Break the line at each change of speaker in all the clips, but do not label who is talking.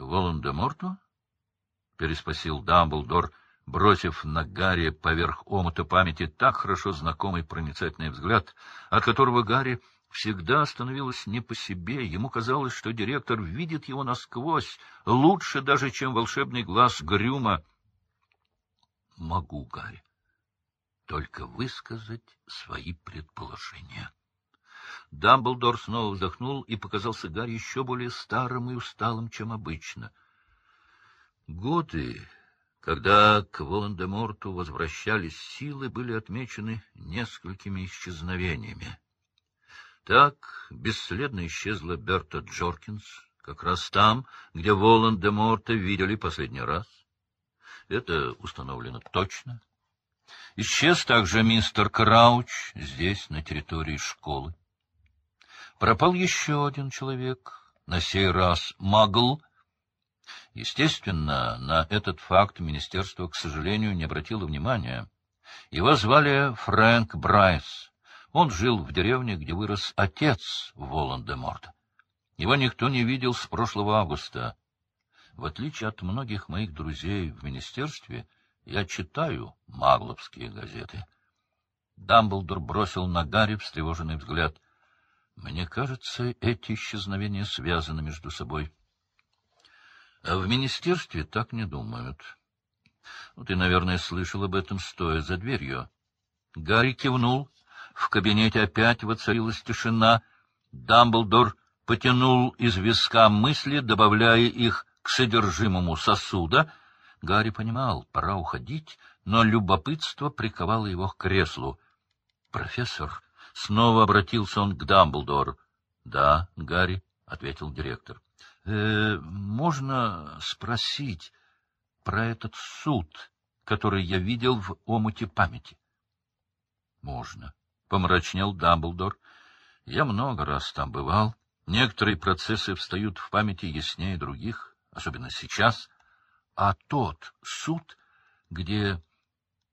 к Волан-де-Морту? — переспросил Дамблдор, бросив на Гарри поверх омута памяти так хорошо знакомый проницательный взгляд, от которого Гарри всегда становилось не по себе. Ему казалось, что директор видит его насквозь, лучше даже, чем волшебный глаз Грюма. — Могу, Гарри, только высказать свои предположения. Дамблдор снова вздохнул и показался Гарри еще более старым и усталым, чем обычно. Годы, когда к Волан-де-Морту возвращались силы, были отмечены несколькими исчезновениями. Так бесследно исчезла Берта Джоркинс, как раз там, где Волан-де-Морта видели последний раз. Это установлено точно. Исчез также мистер Крауч здесь, на территории школы. Пропал еще один человек, на сей раз Магл. Естественно, на этот факт министерство, к сожалению, не обратило внимания. Его звали Фрэнк Брайс. Он жил в деревне, где вырос отец Волан-де-Морта. Его никто не видел с прошлого августа. В отличие от многих моих друзей в министерстве, я читаю магловские газеты. Дамблдор бросил на Гарри встревоженный взгляд — мне кажется, эти исчезновения связаны между собой. А в министерстве так не думают. Ну, ты, наверное, слышал об этом, стоя за дверью. Гарри кивнул. В кабинете опять воцарилась тишина. Дамблдор потянул из виска мысли, добавляя их к содержимому сосуда. Гарри понимал, пора уходить, но любопытство приковало его к креслу. — Профессор, Снова обратился он к Дамблдору. — Да, Гарри, — ответил директор. «Э, — Можно спросить про этот суд, который я видел в омуте памяти? — Можно, — помрачнел Дамблдор. — Я много раз там бывал. Некоторые процессы встают в памяти яснее других, особенно сейчас. А тот суд, где...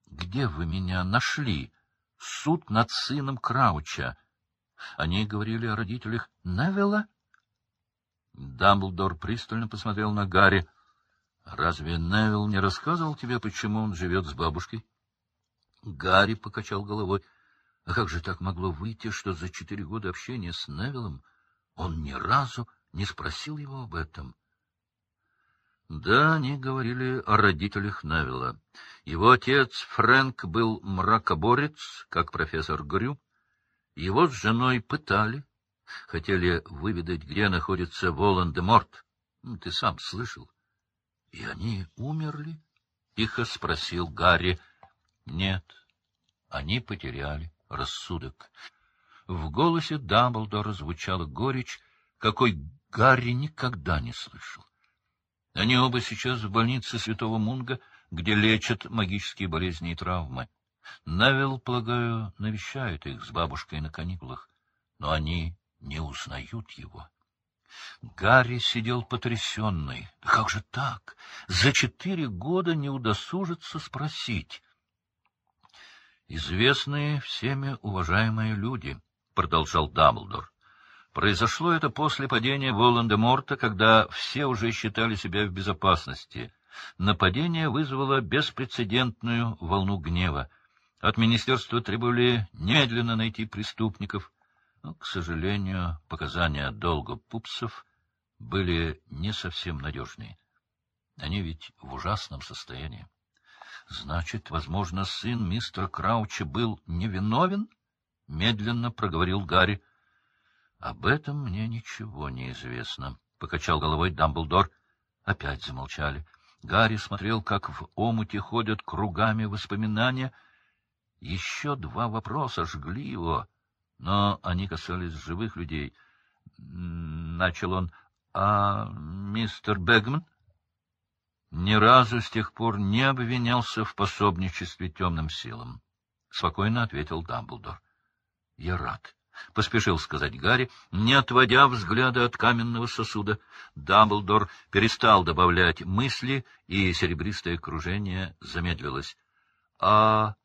где вы меня нашли, суд над сыном Крауча. Они говорили о родителях Невилла? Дамблдор пристально посмотрел на Гарри. — Разве Невилл не рассказывал тебе, почему он живет с бабушкой? Гарри покачал головой. А как же так могло выйти, что за четыре года общения с Невиллом он ни разу не спросил его об этом? — да, они говорили о родителях Навилла. Его отец Фрэнк был мракоборец, как профессор Грю. Его с женой пытали, хотели выведать, где находится Волан-де-Морт. Ты сам слышал. — И они умерли? — тихо спросил Гарри. — Нет, они потеряли рассудок. В голосе Дамблдора звучала горечь, какой Гарри никогда не слышал. Они оба сейчас в больнице Святого Мунга, где лечат магические болезни и травмы. Навел, полагаю, навещает их с бабушкой на каникулах, но они не узнают его. Гарри сидел потрясенный. Да как же так? За четыре года не удосужится спросить. «Известные всеми уважаемые люди», — продолжал Дамблдор. Произошло это после падения Волан-де-Морта, когда все уже считали себя в безопасности. Нападение вызвало беспрецедентную волну гнева. От министерства требовали немедленно найти преступников. Но, к сожалению, показания долго пупсов были не совсем надежные. Они ведь в ужасном состоянии. Значит, возможно, сын мистера Крауча был невиновен? — медленно проговорил Гарри. — Об этом мне ничего не известно, — покачал головой Дамблдор. Опять замолчали. Гарри смотрел, как в омуте ходят кругами воспоминания. Еще два вопроса жгли его, но они касались живых людей. Начал он. — А мистер Бегман? Ни разу с тех пор не обвинялся в пособничестве темным силам. Спокойно ответил Дамблдор. — Я рад. — поспешил сказать Гарри, не отводя взгляда от каменного сосуда. Дамблдор перестал добавлять мысли, и серебристое кружение замедлилось. — А...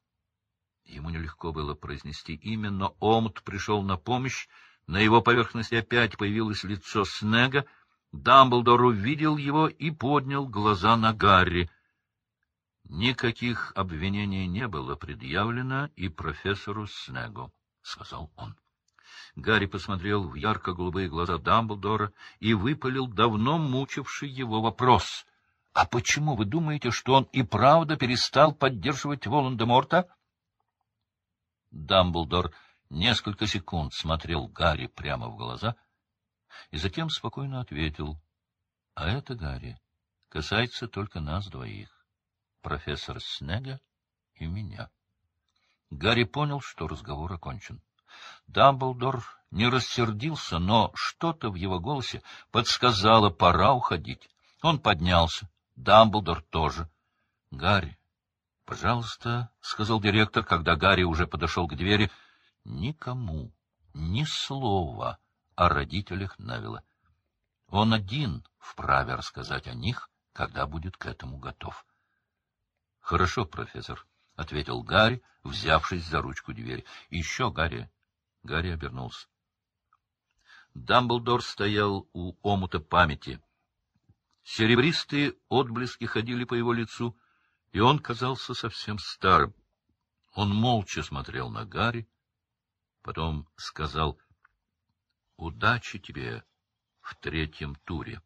Ему нелегко было произнести имя, но омут пришел на помощь. На его поверхности опять появилось лицо Снега. Дамблдор увидел его и поднял глаза на Гарри. Никаких обвинений не было предъявлено и профессору Снегу, — сказал он. Гарри посмотрел в ярко-голубые глаза Дамблдора и выпалил давно мучивший его вопрос. — А почему вы думаете, что он и правда перестал поддерживать Волан-де-Морта? Дамблдор несколько секунд смотрел Гарри прямо в глаза и затем спокойно ответил. — А это, Гарри, касается только нас двоих, профессор Снега и меня. Гарри понял, что разговор окончен. Дамблдор не рассердился, но что-то в его голосе подсказало, пора уходить. Он поднялся. Дамблдор тоже. — Гарри, пожалуйста, — сказал директор, когда Гарри уже подошел к двери, — никому ни слова о родителях Навила. Он один вправе рассказать о них, когда будет к этому готов. — Хорошо, профессор, — ответил Гарри, взявшись за ручку двери. — Еще, Гарри, Гарри обернулся. Дамблдор стоял у омута памяти. Серебристые отблески ходили по его лицу, и он казался совсем старым. Он молча смотрел на Гарри, потом сказал «Удачи тебе в третьем туре».